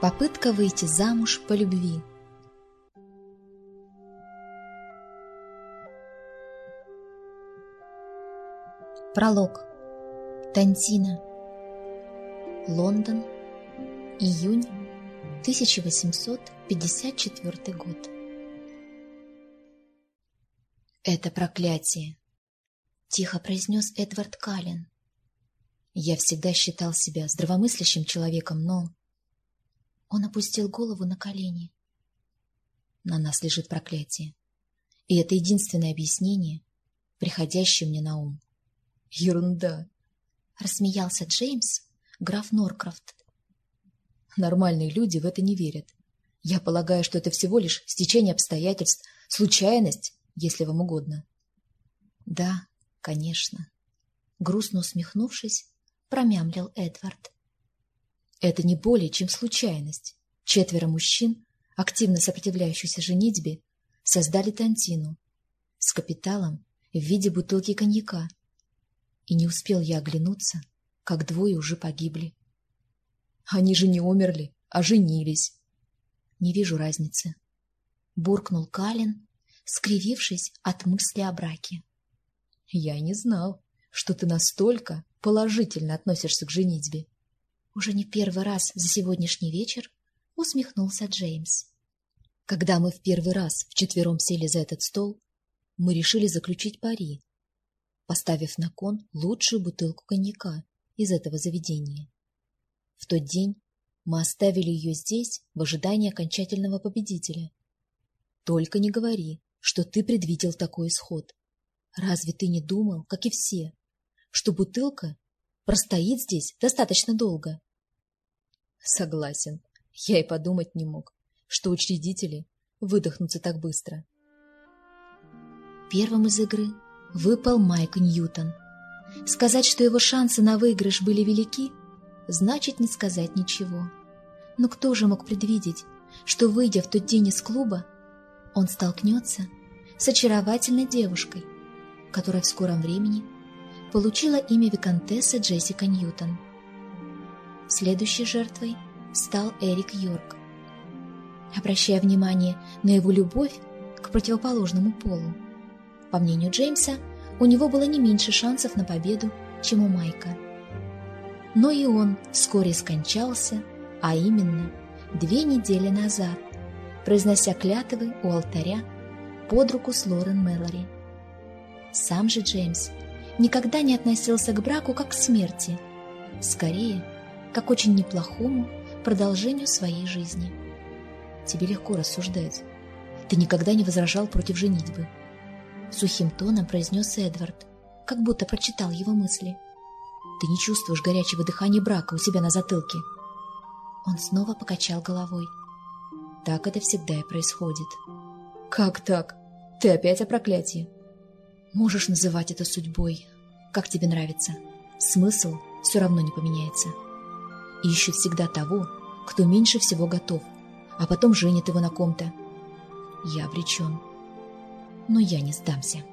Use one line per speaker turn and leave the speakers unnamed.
Попытка выйти замуж по любви. Пролог. Тантина. Лондон. Июнь 1854 год. «Это проклятие!» — тихо произнес Эдвард Каллен. «Я всегда считал себя здравомыслящим человеком, но...» Он опустил голову на колени. На нас лежит проклятие. И это единственное объяснение, приходящее мне на ум. Ерунда. Рассмеялся Джеймс, граф Норкрофт. Нормальные люди в это не верят. Я полагаю, что это всего лишь стечение обстоятельств, случайность, если вам угодно. Да, конечно. Грустно усмехнувшись, промямлил Эдвард. Это не более чем случайность. Четверо мужчин, активно сопротивляющихся женитьбе, создали Тантину с капиталом в виде бутылки коньяка. И не успел я оглянуться, как двое уже погибли. Они же не умерли, а женились. Не вижу разницы. Буркнул Калин, скривившись от мысли о браке. Я не знал, что ты настолько положительно относишься к женитьбе. Уже не первый раз за сегодняшний вечер усмехнулся Джеймс. Когда мы в первый раз вчетвером сели за этот стол, мы решили заключить пари, поставив на кон лучшую бутылку коньяка из этого заведения. В тот день мы оставили ее здесь в ожидании окончательного победителя. Только не говори, что ты предвидел такой исход. Разве ты не думал, как и все, что бутылка простоит здесь достаточно долго. Согласен. Я и подумать не мог, что учредители выдохнутся так быстро. Первым из игры выпал Майк Ньютон. Сказать, что его шансы на выигрыш были велики, значит не сказать ничего. Но кто же мог предвидеть, что, выйдя в тот день из клуба, он столкнется с очаровательной девушкой, которая в скором времени получила имя виконтесса Джессика Ньютон. Следующей жертвой стал Эрик Йорк. Обращая внимание на его любовь к противоположному полу, по мнению Джеймса, у него было не меньше шансов на победу, чем у Майка. Но и он вскоре скончался, а именно две недели назад, произнося клятвы у алтаря под руку с Лорен Мэлори. Сам же Джеймс никогда не относился к браку как к смерти, скорее, как очень неплохому продолжению своей жизни. Тебе легко рассуждать. Ты никогда не возражал против женитьбы. Сухим тоном произнес Эдвард, как будто прочитал его мысли. Ты не чувствуешь горячего дыхания брака у себя на затылке. Он снова покачал головой. Так это всегда и происходит. Как так? Ты опять о проклятии? Можешь называть это судьбой, как тебе нравится. Смысл все равно не поменяется. И ищут всегда того, кто меньше всего готов, а потом женит его на ком-то. Я обречен. Но я не сдамся.